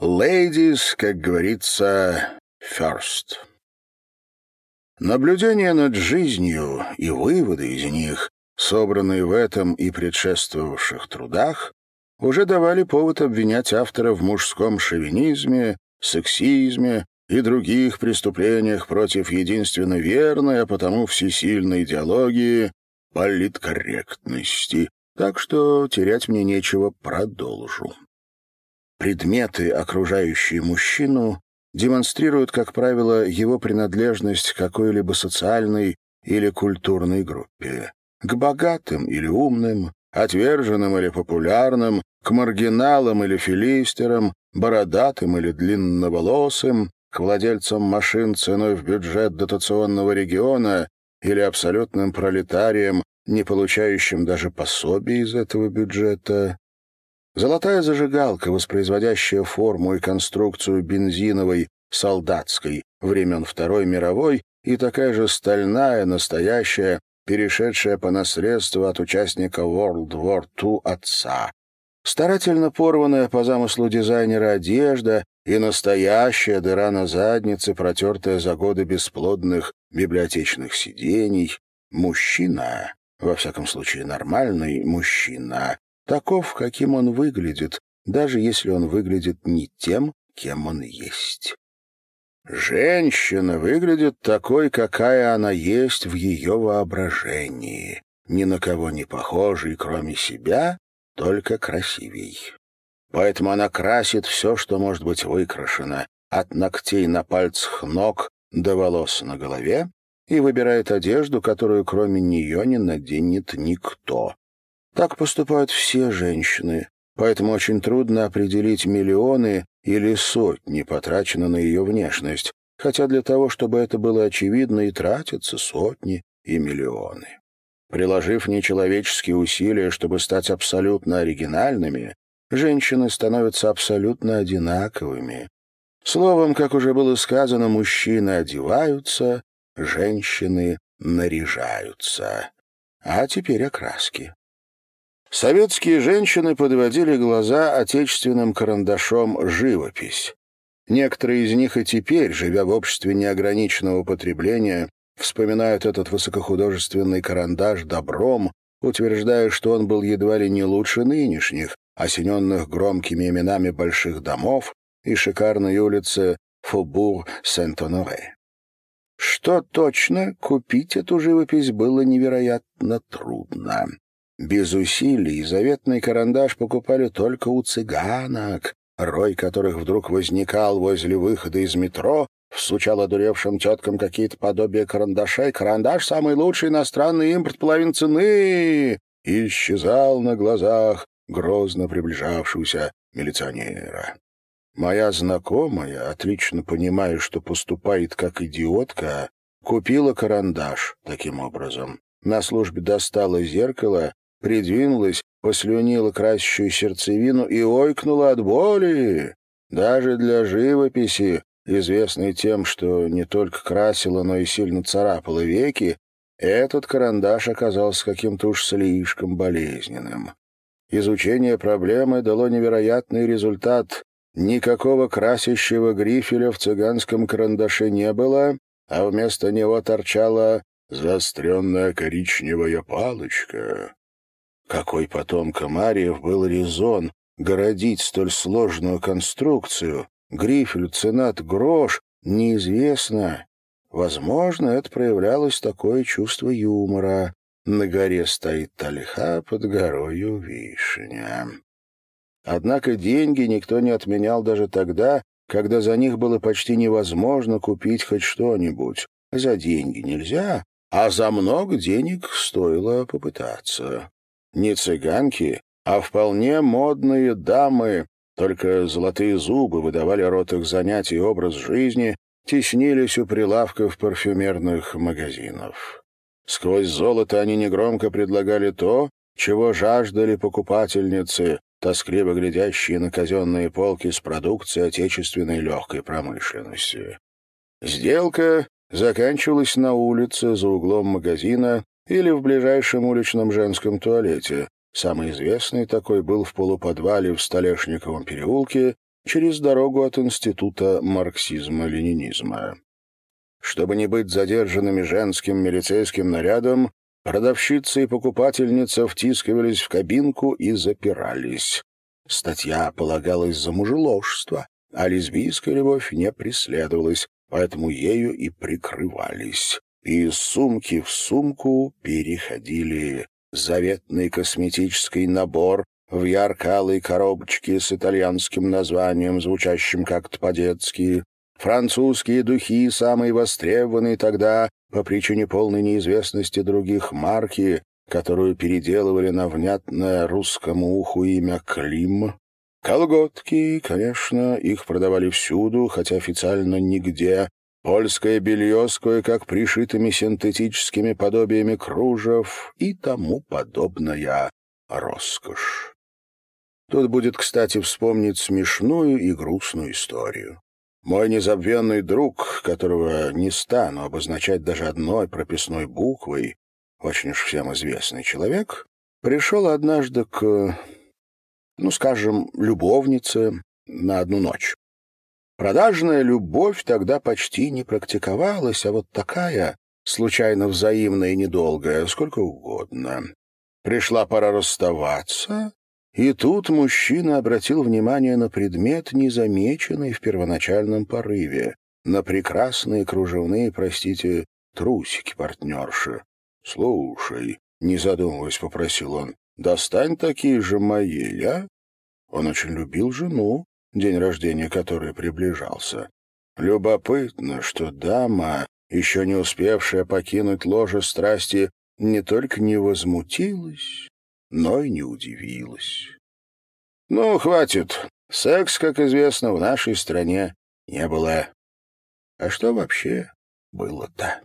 Ladies, как говорится, first. Наблюдения над жизнью и выводы из них, собранные в этом и предшествовавших трудах, уже давали повод обвинять автора в мужском шовинизме, сексизме и других преступлениях против единственно верной, а потому всесильной идеологии политкорректности. Так что терять мне нечего, продолжу. Предметы, окружающие мужчину, демонстрируют, как правило, его принадлежность к какой-либо социальной или культурной группе. К богатым или умным, отверженным или популярным, к маргиналам или филистерам, бородатым или длинноволосым, к владельцам машин ценой в бюджет дотационного региона или абсолютным пролетариям, не получающим даже пособий из этого бюджета. Золотая зажигалка, воспроизводящая форму и конструкцию бензиновой, солдатской времен Второй мировой, и такая же стальная, настоящая, перешедшая по наследству от участника World War II отца. Старательно порванная по замыслу дизайнера одежда и настоящая дыра на заднице, протертая за годы бесплодных библиотечных сидений. Мужчина, во всяком случае нормальный мужчина, таков, каким он выглядит, даже если он выглядит не тем, кем он есть. Женщина выглядит такой, какая она есть в ее воображении, ни на кого не похожей, кроме себя, только красивей. Поэтому она красит все, что может быть выкрашено, от ногтей на пальцах ног до волос на голове, и выбирает одежду, которую кроме нее не наденет никто. Так поступают все женщины, поэтому очень трудно определить миллионы или сотни потрачено на ее внешность, хотя для того, чтобы это было очевидно, и тратятся сотни и миллионы. Приложив нечеловеческие усилия, чтобы стать абсолютно оригинальными, женщины становятся абсолютно одинаковыми. Словом, как уже было сказано, мужчины одеваются, женщины наряжаются. А теперь окраски. Советские женщины подводили глаза отечественным карандашом живопись. Некоторые из них и теперь, живя в обществе неограниченного потребления, вспоминают этот высокохудожественный карандаш добром, утверждая, что он был едва ли не лучше нынешних, осененных громкими именами больших домов и шикарной улицы Фобур-Сент-Оноре. Что точно, купить эту живопись было невероятно трудно. Без усилий заветный карандаш покупали только у цыганок, рой которых вдруг возникал возле выхода из метро, всучал одуревшим теткам какие-то подобия карандашей. «Карандаш — самый лучший иностранный импорт половин цены!» и исчезал на глазах грозно приближавшегося милиционера. Моя знакомая, отлично понимая, что поступает как идиотка, купила карандаш таким образом. На службе достала зеркало придвинулась, послюнила красящую сердцевину и ойкнула от боли. Даже для живописи, известной тем, что не только красила, но и сильно царапала веки, этот карандаш оказался каким-то уж слишком болезненным. Изучение проблемы дало невероятный результат. Никакого красящего грифеля в цыганском карандаше не было, а вместо него торчала заостренная коричневая палочка. Какой потом Комариев был резон городить столь сложную конструкцию? Грифель, ценат, грош — неизвестно. Возможно, это проявлялось такое чувство юмора. На горе стоит тальха, под горою вишня. Однако деньги никто не отменял даже тогда, когда за них было почти невозможно купить хоть что-нибудь. За деньги нельзя, а за много денег стоило попытаться не цыганки, а вполне модные дамы, только золотые зубы выдавали рот их занятий и образ жизни, теснились у прилавков парфюмерных магазинов. Сквозь золото они негромко предлагали то, чего жаждали покупательницы, тоскливо глядящие на казенные полки с продукцией отечественной легкой промышленности. Сделка заканчивалась на улице за углом магазина или в ближайшем уличном женском туалете. Самый известный такой был в полуподвале в Столешниковом переулке, через дорогу от Института марксизма-ленинизма. Чтобы не быть задержанными женским милицейским нарядом, продавщица и покупательница втискивались в кабинку и запирались. Статья полагалась за мужеложство, а лесбийская любовь не преследовалась, поэтому ею и прикрывались. И из сумки в сумку переходили заветный косметический набор в ярко-алой коробочке с итальянским названием, звучащим как-то по-детски, французские духи, самые востребованные тогда по причине полной неизвестности других марки, которую переделывали на внятное русскому уху имя Клим, Колготки, конечно, их продавали всюду, хотя официально нигде. Польское белье с кое-как пришитыми синтетическими подобиями кружев и тому подобная роскошь. Тут будет, кстати, вспомнить смешную и грустную историю. Мой незабвенный друг, которого не стану обозначать даже одной прописной буквой, очень уж всем известный человек, пришел однажды к ну, скажем, любовнице на одну ночь. Продажная любовь тогда почти не практиковалась, а вот такая, случайно взаимная и недолгая, сколько угодно. Пришла пора расставаться, и тут мужчина обратил внимание на предмет, незамеченный в первоначальном порыве, на прекрасные кружевные, простите, трусики партнерши. «Слушай», — не задумываясь, попросил он, Достань такие же мои, а? Он очень любил жену, день рождения которой приближался. Любопытно, что дама, еще не успевшая покинуть ложе страсти, не только не возмутилась, но и не удивилась. Ну, хватит. Секс, как известно, в нашей стране не было. А что вообще было-то?